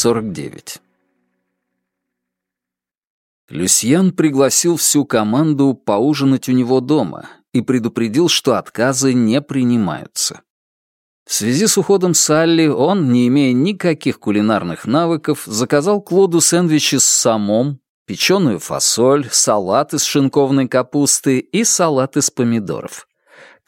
49. Люсьян пригласил всю команду поужинать у него дома и предупредил, что отказы не принимаются. В связи с уходом Салли он, не имея никаких кулинарных навыков, заказал Клоду сэндвичи с самом, печеную фасоль, салат из шинкованной капусты и салат из помидоров.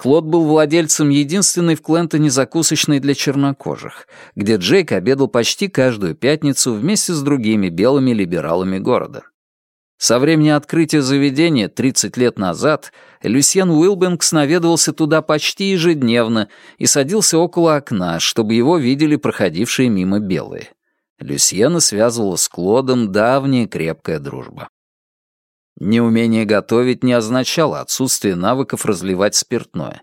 Клод был владельцем единственной в Клентоне закусочной для чернокожих, где Джейк обедал почти каждую пятницу вместе с другими белыми либералами города. Со времени открытия заведения 30 лет назад Люсьен Уилбенкс наведывался туда почти ежедневно и садился около окна, чтобы его видели проходившие мимо белые. Люсьена связывала с Клодом давняя крепкая дружба. Неумение готовить не означало отсутствие навыков разливать спиртное.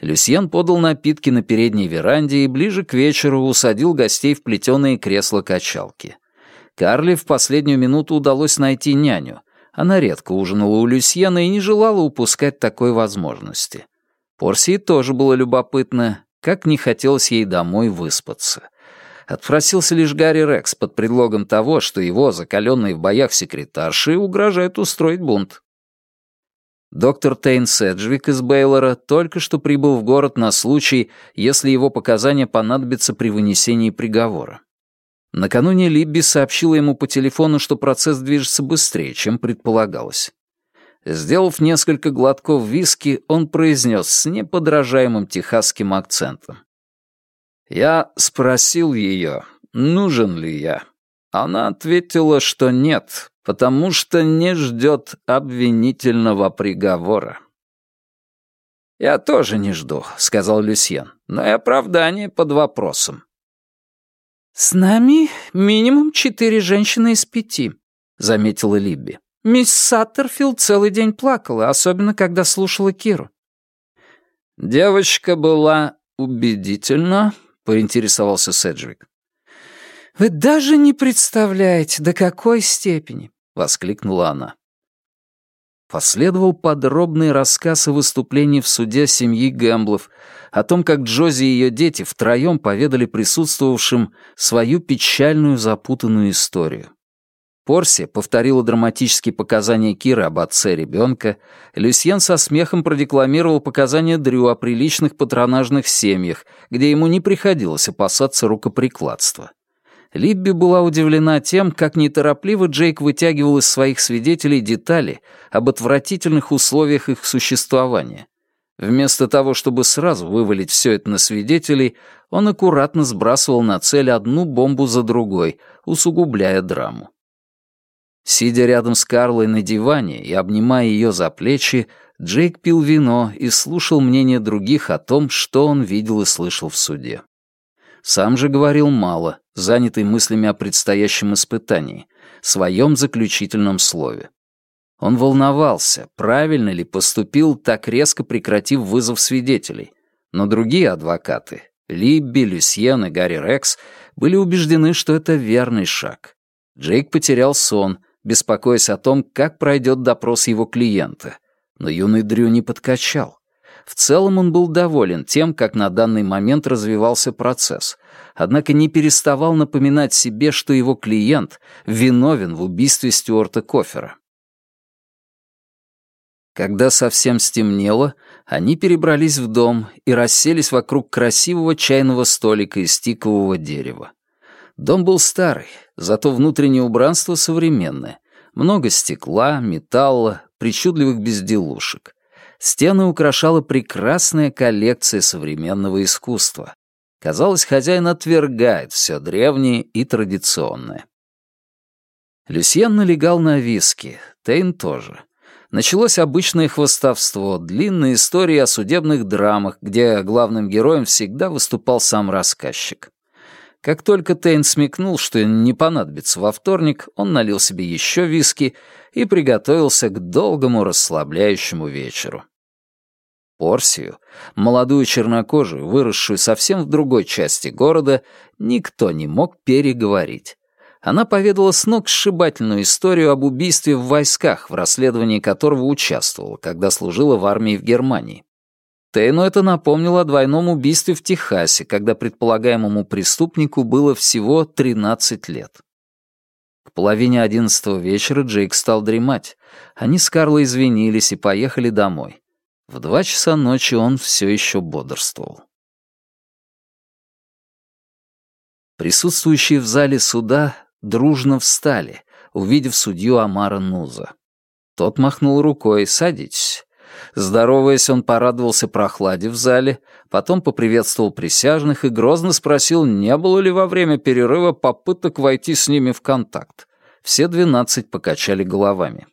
Люсьен подал напитки на передней веранде и ближе к вечеру усадил гостей в плетеные кресла-качалки. Карли в последнюю минуту удалось найти няню. Она редко ужинала у Люсьена и не желала упускать такой возможности. Порсии тоже было любопытно, как не хотелось ей домой выспаться. Отпросился лишь Гарри Рекс под предлогом того, что его, закаленные в боях секретарши, угрожают устроить бунт. Доктор Тейн Седжвик из Бейлора только что прибыл в город на случай, если его показания понадобятся при вынесении приговора. Накануне Либби сообщила ему по телефону, что процесс движется быстрее, чем предполагалось. Сделав несколько глотков виски, он произнес с неподражаемым техасским акцентом. Я спросил ее, нужен ли я. Она ответила, что нет, потому что не ждет обвинительного приговора. «Я тоже не жду», — сказал Люсьен, — «но и оправдание под вопросом. «С нами минимум четыре женщины из пяти», — заметила Либби. «Мисс Саттерфилд целый день плакала, особенно когда слушала Киру». «Девочка была убедительна», — поинтересовался Седжвик. «Вы даже не представляете, до какой степени», — воскликнула она. Последовал подробный рассказ о выступлении в суде семьи Гэмблов, о том, как Джози и ее дети втроем поведали присутствовавшим свою печальную запутанную историю. Порси повторила драматические показания Киры об отце ребенка, Люсьен со смехом продекламировал показания Дрю о приличных патронажных семьях, где ему не приходилось опасаться рукоприкладства. Либби была удивлена тем, как неторопливо Джейк вытягивал из своих свидетелей детали об отвратительных условиях их существования. Вместо того, чтобы сразу вывалить все это на свидетелей, он аккуратно сбрасывал на цель одну бомбу за другой, усугубляя драму. Сидя рядом с Карлой на диване и обнимая ее за плечи, Джейк пил вино и слушал мнение других о том, что он видел и слышал в суде. Сам же говорил мало, занятый мыслями о предстоящем испытании, своем заключительном слове. Он волновался, правильно ли поступил, так резко прекратив вызов свидетелей. Но другие адвокаты, Либби, Люсьен и Гарри Рекс, были убеждены, что это верный шаг. Джейк потерял сон, беспокоясь о том, как пройдет допрос его клиента. Но юный Дрю не подкачал. В целом он был доволен тем, как на данный момент развивался процесс, однако не переставал напоминать себе, что его клиент виновен в убийстве Стюарта Кофера. Когда совсем стемнело, они перебрались в дом и расселись вокруг красивого чайного столика из тикового дерева. Дом был старый, зато внутреннее убранство современное. Много стекла, металла, причудливых безделушек. Стены украшала прекрасная коллекция современного искусства. Казалось, хозяин отвергает все древнее и традиционное. Люсьен налегал на виски, Тейн тоже. Началось обычное хвостовство, длинная история о судебных драмах, где главным героем всегда выступал сам рассказчик. Как только Тейн смекнул, что не понадобится во вторник, он налил себе еще виски и приготовился к долгому расслабляющему вечеру. Порсию, молодую чернокожую, выросшую совсем в другой части города, никто не мог переговорить. Она поведала с ног сшибательную историю об убийстве в войсках, в расследовании которого участвовала, когда служила в армии в Германии. Тейну это напомнило о двойном убийстве в Техасе, когда предполагаемому преступнику было всего 13 лет. К половине одиннадцатого вечера Джейк стал дремать. Они с Карлой извинились и поехали домой. В два часа ночи он все еще бодрствовал. Присутствующие в зале суда дружно встали, увидев судью Амара Нуза. Тот махнул рукой «Садитесь». Здороваясь, он порадовался прохладе в зале, потом поприветствовал присяжных и грозно спросил, не было ли во время перерыва попыток войти с ними в контакт. Все двенадцать покачали головами.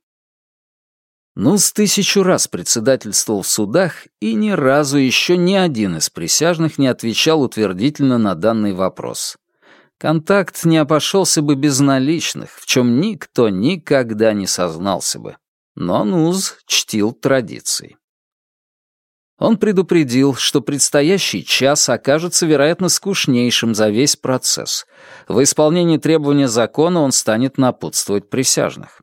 Ну, с тысячу раз председательствовал в судах, и ни разу еще ни один из присяжных не отвечал утвердительно на данный вопрос. Контакт не обошелся бы без наличных, в чем никто никогда не сознался бы. Но Нуз чтил традиции. Он предупредил, что предстоящий час окажется, вероятно, скучнейшим за весь процесс. В исполнении требования закона он станет напутствовать присяжных.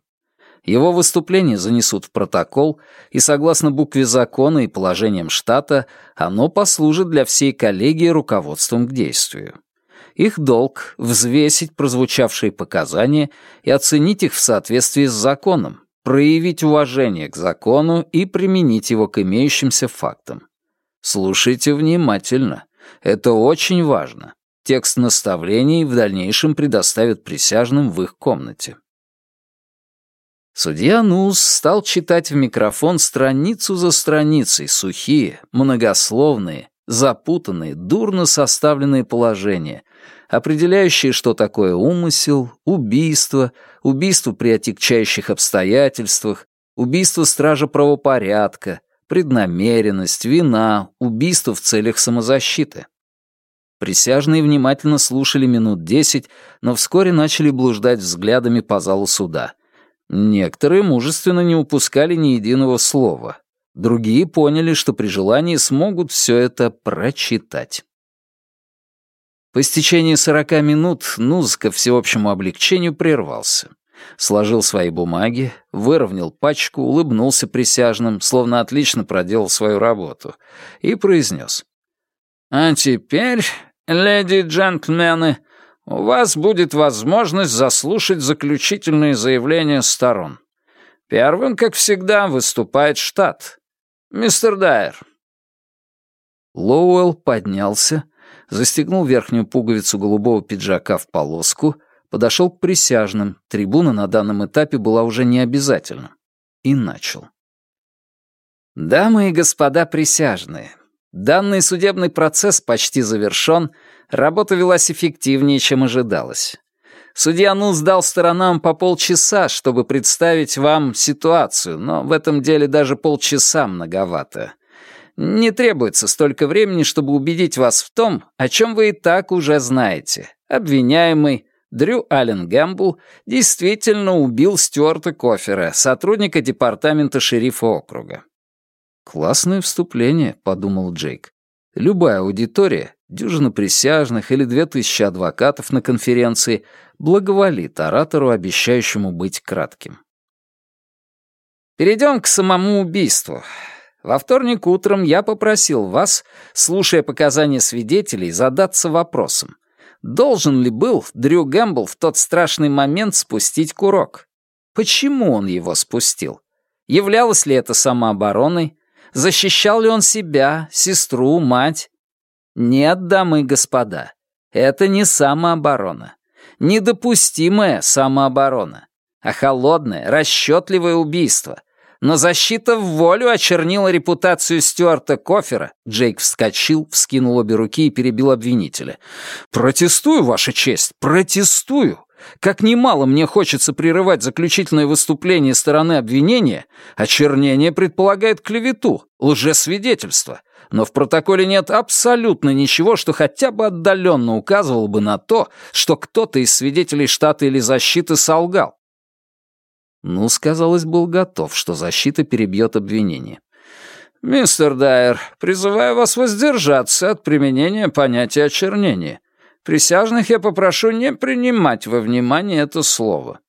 Его выступление занесут в протокол, и, согласно букве закона и положениям штата, оно послужит для всей коллегии руководством к действию. Их долг — взвесить прозвучавшие показания и оценить их в соответствии с законом, проявить уважение к закону и применить его к имеющимся фактам. Слушайте внимательно. Это очень важно. Текст наставлений в дальнейшем предоставят присяжным в их комнате. Судья Нус стал читать в микрофон страницу за страницей сухие, многословные, запутанные, дурно составленные положения, определяющие, что такое умысел, убийство, убийство при отягчающих обстоятельствах, убийство стража правопорядка, преднамеренность, вина, убийство в целях самозащиты. Присяжные внимательно слушали минут десять, но вскоре начали блуждать взглядами по залу суда. Некоторые мужественно не упускали ни единого слова. Другие поняли, что при желании смогут все это прочитать. По истечении сорока минут Нуз ко всеобщему облегчению прервался. Сложил свои бумаги, выровнял пачку, улыбнулся присяжным, словно отлично проделал свою работу, и произнес. «А теперь, леди и джентльмены, у вас будет возможность заслушать заключительные заявления сторон. Первым, как всегда, выступает штат. Мистер Дайер». Лоуэлл поднялся, застегнул верхнюю пуговицу голубого пиджака в полоску, подошел к присяжным, трибуна на данном этапе была уже не обязательна, и начал. «Дамы и господа присяжные, данный судебный процесс почти завершен, работа велась эффективнее, чем ожидалось. Судья Нус дал сторонам по полчаса, чтобы представить вам ситуацию, но в этом деле даже полчаса многовато. Не требуется столько времени, чтобы убедить вас в том, о чем вы и так уже знаете. Обвиняемый Дрю Аллен Гэмбл действительно убил Стюарта Кофера, сотрудника департамента шерифа округа. «Классное вступление», — подумал Джейк. «Любая аудитория, дюжина присяжных или две тысячи адвокатов на конференции благоволит оратору, обещающему быть кратким». Перейдем к самому убийству. Во вторник утром я попросил вас, слушая показания свидетелей, задаться вопросом, должен ли был Дрю Гэмбл в тот страшный момент спустить курок? Почему он его спустил? Являлось ли это самообороной? Защищал ли он себя, сестру, мать? Нет, дамы и господа, это не самооборона. Недопустимая самооборона, а холодное, расчетливое убийство — но защита в волю очернила репутацию Стюарта Кофера. Джейк вскочил, вскинул обе руки и перебил обвинителя. «Протестую, Ваша честь, протестую!» Как немало мне хочется прерывать заключительное выступление стороны обвинения, очернение предполагает клевету, лжесвидетельство. Но в протоколе нет абсолютно ничего, что хотя бы отдаленно указывало бы на то, что кто-то из свидетелей штата или защиты солгал. Ну, казалось, был готов, что защита перебьет обвинение. «Мистер Дайер, призываю вас воздержаться от применения понятия очернения. Присяжных я попрошу не принимать во внимание это слово».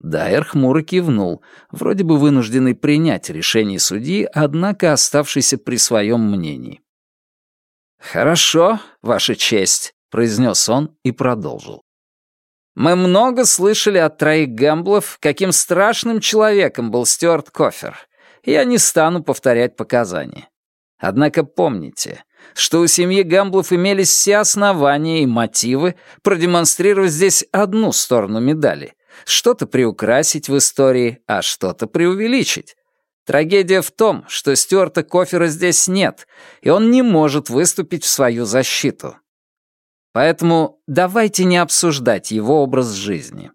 Дайер хмуро кивнул, вроде бы вынужденный принять решение судьи, однако оставшийся при своем мнении. «Хорошо, Ваша честь», — произнес он и продолжил. «Мы много слышали от троих гэмблов, каким страшным человеком был Стюарт Кофер. Я не стану повторять показания. Однако помните, что у семьи Гамблов имелись все основания и мотивы продемонстрировать здесь одну сторону медали, что-то приукрасить в истории, а что-то преувеличить. Трагедия в том, что Стюарта Кофера здесь нет, и он не может выступить в свою защиту. Поэтому давайте не обсуждать его образ жизни.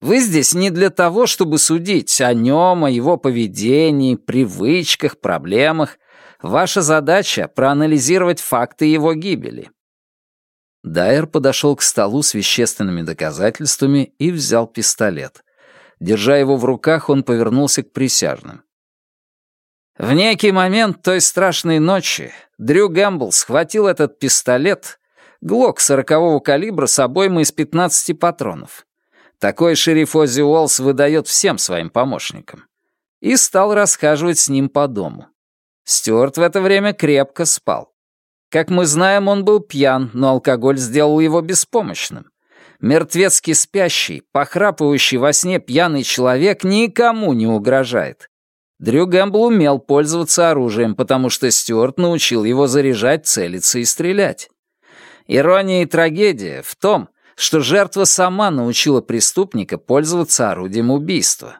Вы здесь не для того, чтобы судить о нем, о его поведении, привычках, проблемах. Ваша задача — проанализировать факты его гибели. Дайер подошел к столу с вещественными доказательствами и взял пистолет. Держа его в руках, он повернулся к присяжным. В некий момент той страшной ночи Дрю Гэмбл схватил этот пистолет, глок сорокового калибра с обоймой из 15 патронов. Такой шериф Оззи Уоллс выдает всем своим помощникам. И стал расхаживать с ним по дому. Стюарт в это время крепко спал. Как мы знаем, он был пьян, но алкоголь сделал его беспомощным. Мертвецки спящий, похрапывающий во сне пьяный человек никому не угрожает. Дрю Гэмбл умел пользоваться оружием, потому что Стюарт научил его заряжать, целиться и стрелять. Ирония и трагедия в том, что жертва сама научила преступника пользоваться орудием убийства.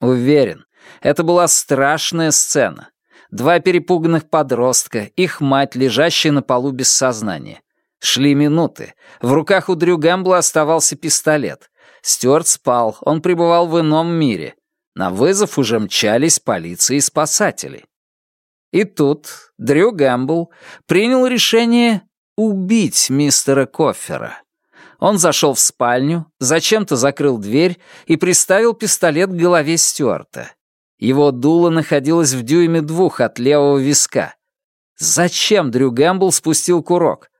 Уверен, это была страшная сцена. Два перепуганных подростка, их мать, лежащая на полу без сознания. Шли минуты. В руках у Дрю Гэмбла оставался пистолет. Стюарт спал, он пребывал в ином мире. На вызов уже мчались полиция и спасатели. И тут Дрю Гэмбл принял решение убить мистера Кофера. Он зашел в спальню, зачем-то закрыл дверь и приставил пистолет к голове Стюарта. Его дуло находилось в дюйме двух от левого виска. Зачем Дрю Гэмбл спустил курок?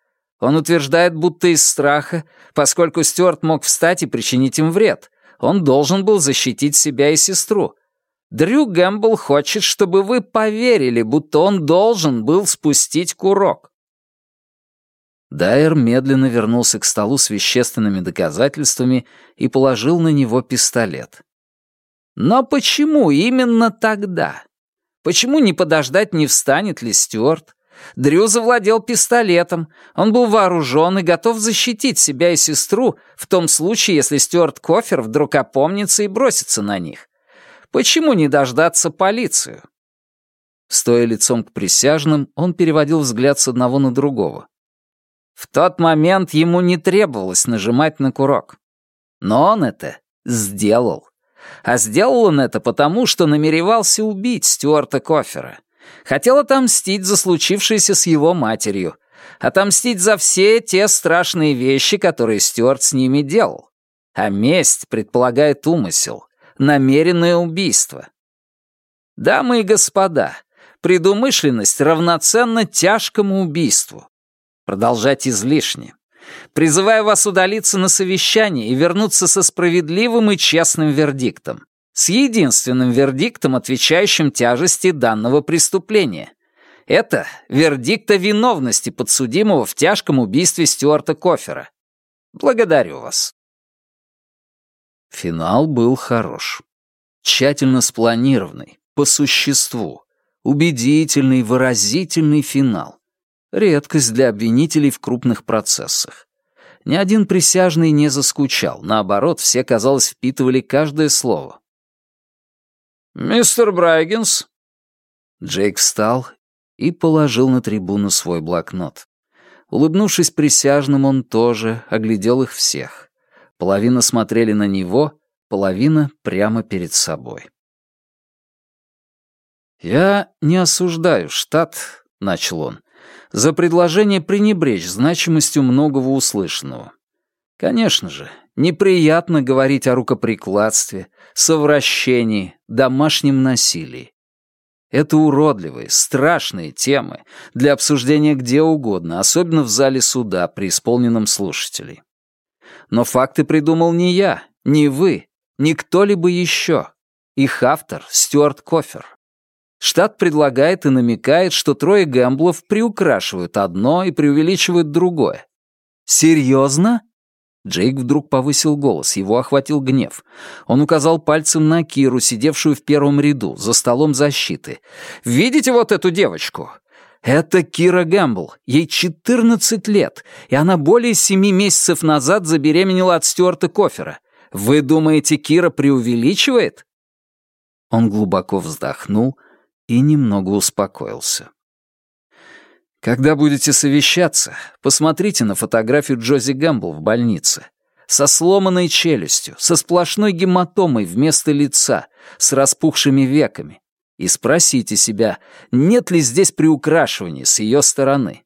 Он утверждает, будто из страха, поскольку Стюарт мог встать и причинить им вред. Он должен был защитить себя и сестру. Дрю Гэмбл хочет, чтобы вы поверили, будто он должен был спустить курок. Дайер медленно вернулся к столу с вещественными доказательствами и положил на него пистолет. Но почему именно тогда? Почему не подождать, не встанет ли Стюарт? Дрю завладел пистолетом. Он был вооружен и готов защитить себя и сестру в том случае, если Стюарт Кофер вдруг опомнится и бросится на них. Почему не дождаться полицию? Стоя лицом к присяжным, он переводил взгляд с одного на другого. В тот момент ему не требовалось нажимать на курок. Но он это сделал. А сделал он это потому, что намеревался убить Стюарта Кофера. Хотел отомстить за случившееся с его матерью. Отомстить за все те страшные вещи, которые Стюарт с ними делал. А месть предполагает умысел, намеренное убийство. Дамы и господа, предумышленность равноценна тяжкому убийству. Продолжать излишне. Призываю вас удалиться на совещание и вернуться со справедливым и честным вердиктом. С единственным вердиктом, отвечающим тяжести данного преступления. Это вердикт о виновности подсудимого в тяжком убийстве Стюарта Кофера. Благодарю вас. Финал был хорош. Тщательно спланированный, по существу. Убедительный, выразительный финал. Редкость для обвинителей в крупных процессах. Ни один присяжный не заскучал, наоборот, все, казалось, впитывали каждое слово. «Мистер Брайгенс?» Джейк встал и положил на трибуну свой блокнот. Улыбнувшись присяжным, он тоже оглядел их всех. Половина смотрели на него, половина прямо перед собой. «Я не осуждаю штат», — начал он, за предложение пренебречь значимостью многого услышанного. Конечно же, неприятно говорить о рукоприкладстве, совращении, домашнем насилии. Это уродливые, страшные темы для обсуждения где угодно, особенно в зале суда при исполненном слушателей. Но факты придумал не я, не вы, не кто-либо еще. Их автор — Стюарт Кофер. Штат предлагает и намекает, что трое Гэмблов приукрашивают одно и преувеличивают другое. «Серьезно?» Джейк вдруг повысил голос, его охватил гнев. Он указал пальцем на Киру, сидевшую в первом ряду, за столом защиты. «Видите вот эту девочку? Это Кира Гэмбл. Ей 14 лет, и она более семи месяцев назад забеременела от Стюарта Кофера. Вы думаете, Кира преувеличивает?» Он глубоко вздохнул и немного успокоился. Когда будете совещаться, посмотрите на фотографию Джози Гэмбл в больнице. Со сломанной челюстью, со сплошной гематомой вместо лица, с распухшими веками. И спросите себя, нет ли здесь приукрашивания с ее стороны.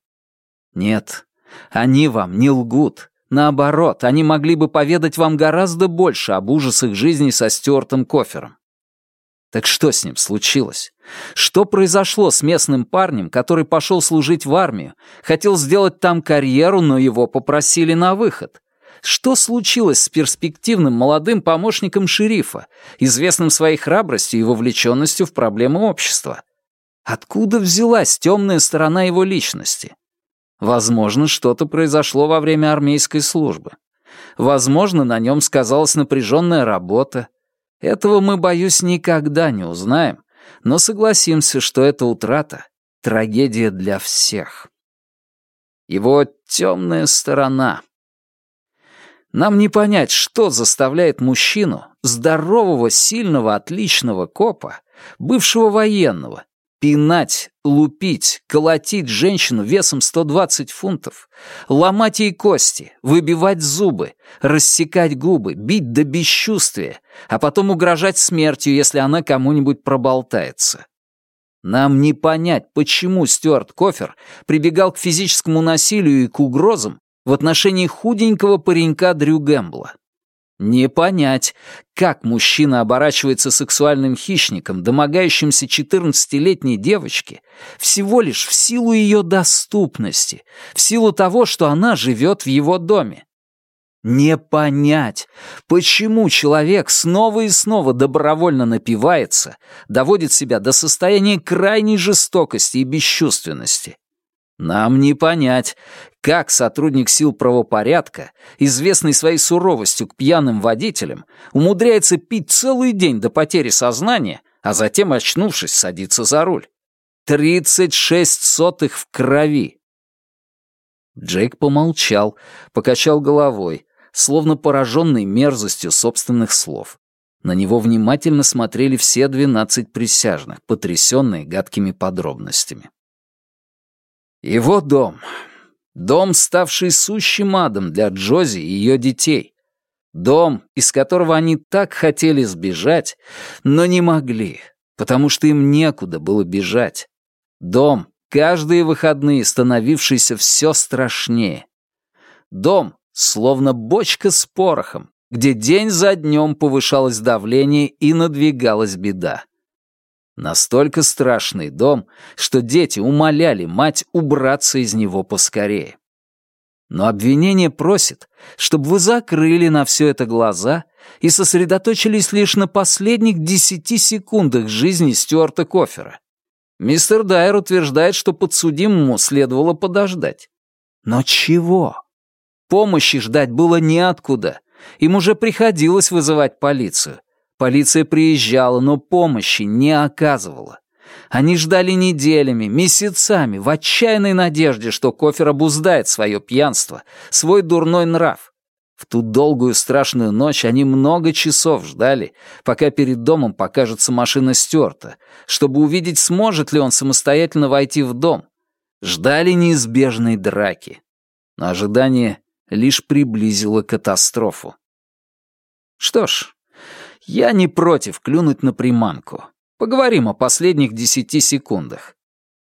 Нет, они вам не лгут. Наоборот, они могли бы поведать вам гораздо больше об ужасах жизни со Стюартом Кофером. Так что с ним случилось? Что произошло с местным парнем, который пошел служить в армию, хотел сделать там карьеру, но его попросили на выход? Что случилось с перспективным молодым помощником шерифа, известным своей храбростью и вовлеченностью в проблемы общества? Откуда взялась темная сторона его личности? Возможно, что-то произошло во время армейской службы. Возможно, на нем сказалась напряженная работа, этого мы, боюсь, никогда не узнаем, но согласимся, что эта утрата — трагедия для всех. Его темная сторона. Нам не понять, что заставляет мужчину, здорового, сильного, отличного копа, бывшего военного, Пинать, лупить, колотить женщину весом 120 фунтов, ломать ей кости, выбивать зубы, рассекать губы, бить до бесчувствия, а потом угрожать смертью, если она кому-нибудь проболтается. Нам не понять, почему Стюарт Кофер прибегал к физическому насилию и к угрозам в отношении худенького паренька Дрю Гэмбла. Не понять, как мужчина оборачивается сексуальным хищником, домогающимся 14-летней девочки, всего лишь в силу ее доступности, в силу того, что она живет в его доме. Не понять, почему человек снова и снова добровольно напивается, доводит себя до состояния крайней жестокости и бесчувственности. Нам не понять, как сотрудник сил правопорядка, известный своей суровостью к пьяным водителям, умудряется пить целый день до потери сознания, а затем, очнувшись, садиться за руль. Тридцать шесть сотых в крови. Джейк помолчал, покачал головой, словно пораженный мерзостью собственных слов. На него внимательно смотрели все двенадцать присяжных, потрясенные гадкими подробностями. Его дом. Дом, ставший сущим адом для Джози и ее детей. Дом, из которого они так хотели сбежать, но не могли, потому что им некуда было бежать. Дом, каждые выходные становившийся все страшнее. Дом, словно бочка с порохом, где день за днем повышалось давление и надвигалась беда. Настолько страшный дом, что дети умоляли мать убраться из него поскорее. Но обвинение просит, чтобы вы закрыли на все это глаза и сосредоточились лишь на последних десяти секундах жизни Стюарта Кофера. Мистер Дайер утверждает, что подсудимому следовало подождать. Но чего? Помощи ждать было неоткуда. Им уже приходилось вызывать полицию. Полиция приезжала, но помощи не оказывала. Они ждали неделями, месяцами, в отчаянной надежде, что Кофер обуздает свое пьянство, свой дурной нрав. В ту долгую страшную ночь они много часов ждали, пока перед домом покажется машина Стюарта, чтобы увидеть, сможет ли он самостоятельно войти в дом. Ждали неизбежной драки. Но ожидание лишь приблизило катастрофу. Что ж, я не против клюнуть на приманку. Поговорим о последних десяти секундах.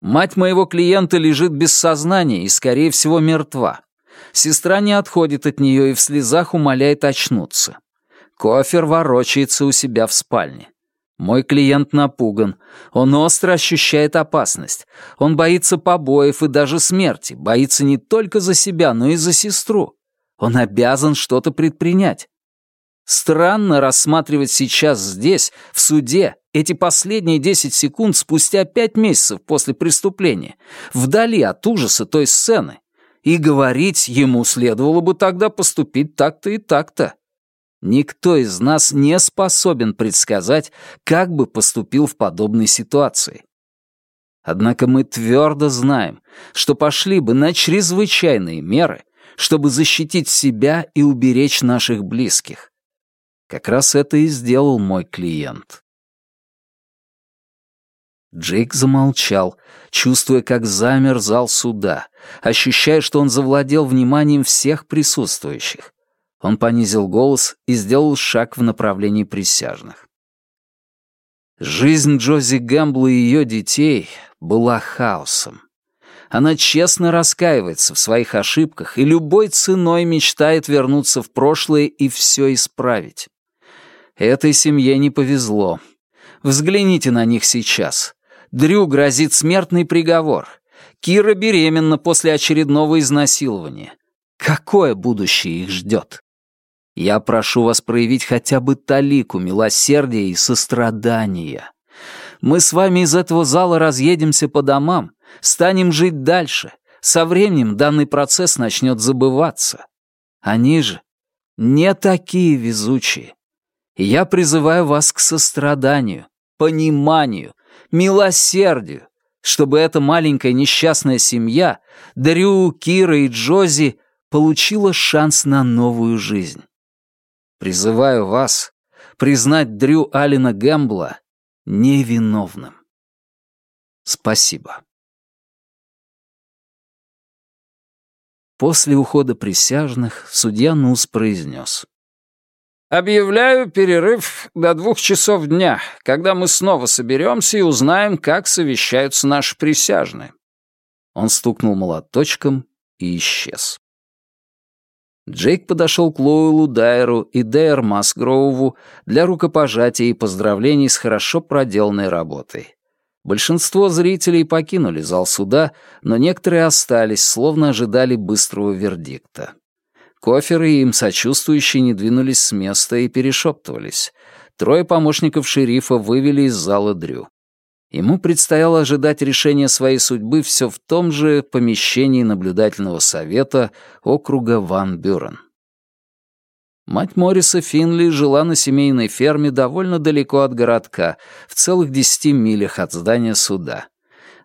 Мать моего клиента лежит без сознания и, скорее всего, мертва. Сестра не отходит от нее и в слезах умоляет очнуться. Кофер ворочается у себя в спальне. Мой клиент напуган. Он остро ощущает опасность. Он боится побоев и даже смерти. Боится не только за себя, но и за сестру. Он обязан что-то предпринять. Странно рассматривать сейчас здесь, в суде, эти последние 10 секунд спустя 5 месяцев после преступления, вдали от ужаса той сцены, и говорить ему следовало бы тогда поступить так-то и так-то. Никто из нас не способен предсказать, как бы поступил в подобной ситуации. Однако мы твердо знаем, что пошли бы на чрезвычайные меры, чтобы защитить себя и уберечь наших близких. Как раз это и сделал мой клиент. Джейк замолчал, чувствуя, как замер зал суда, ощущая, что он завладел вниманием всех присутствующих. Он понизил голос и сделал шаг в направлении присяжных. Жизнь Джози Гэмбла и ее детей была хаосом. Она честно раскаивается в своих ошибках и любой ценой мечтает вернуться в прошлое и все исправить. Этой семье не повезло. Взгляните на них сейчас. Дрю грозит смертный приговор. Кира беременна после очередного изнасилования. Какое будущее их ждет? Я прошу вас проявить хотя бы талику милосердия и сострадания. Мы с вами из этого зала разъедемся по домам, станем жить дальше. Со временем данный процесс начнет забываться. Они же не такие везучие. Я призываю вас к состраданию, пониманию, милосердию, чтобы эта маленькая несчастная семья, Дрю, Кира и Джози, получила шанс на новую жизнь. Призываю вас признать Дрю Алина Гэмбла невиновным. Спасибо. После ухода присяжных судья Нус произнес. Объявляю перерыв до двух часов дня, когда мы снова соберемся и узнаем, как совещаются наши присяжные». Он стукнул молоточком и исчез. Джейк подошел к Лоуэлу Дайеру и Дейр Масгроуву для рукопожатия и поздравлений с хорошо проделанной работой. Большинство зрителей покинули зал суда, но некоторые остались, словно ожидали быстрого вердикта. Коферы и им сочувствующие не двинулись с места и перешептывались. Трое помощников шерифа вывели из зала Дрю. Ему предстояло ожидать решения своей судьбы все в том же помещении наблюдательного совета округа Ван Бюрен. Мать Морриса Финли жила на семейной ферме довольно далеко от городка, в целых десяти милях от здания суда.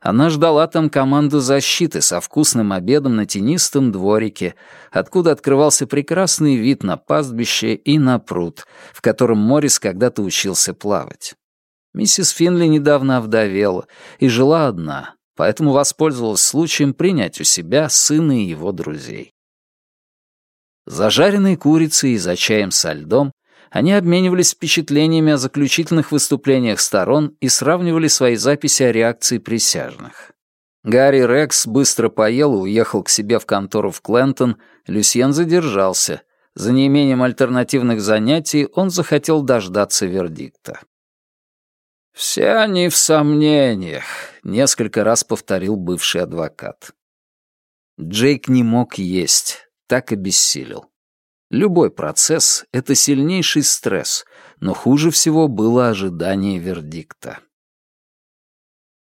Она ждала там команду защиты со вкусным обедом на тенистом дворике, откуда открывался прекрасный вид на пастбище и на пруд, в котором Моррис когда-то учился плавать. Миссис Финли недавно овдовела и жила одна, поэтому воспользовалась случаем принять у себя сына и его друзей. Зажаренной курицей и за чаем со льдом они обменивались впечатлениями о заключительных выступлениях сторон и сравнивали свои записи о реакции присяжных. Гарри Рекс быстро поел и уехал к себе в контору в Клентон, Люсьен задержался. За неимением альтернативных занятий он захотел дождаться вердикта. «Все они в сомнениях», — несколько раз повторил бывший адвокат. Джейк не мог есть, так и бессилел. Любой процесс — это сильнейший стресс, но хуже всего было ожидание вердикта.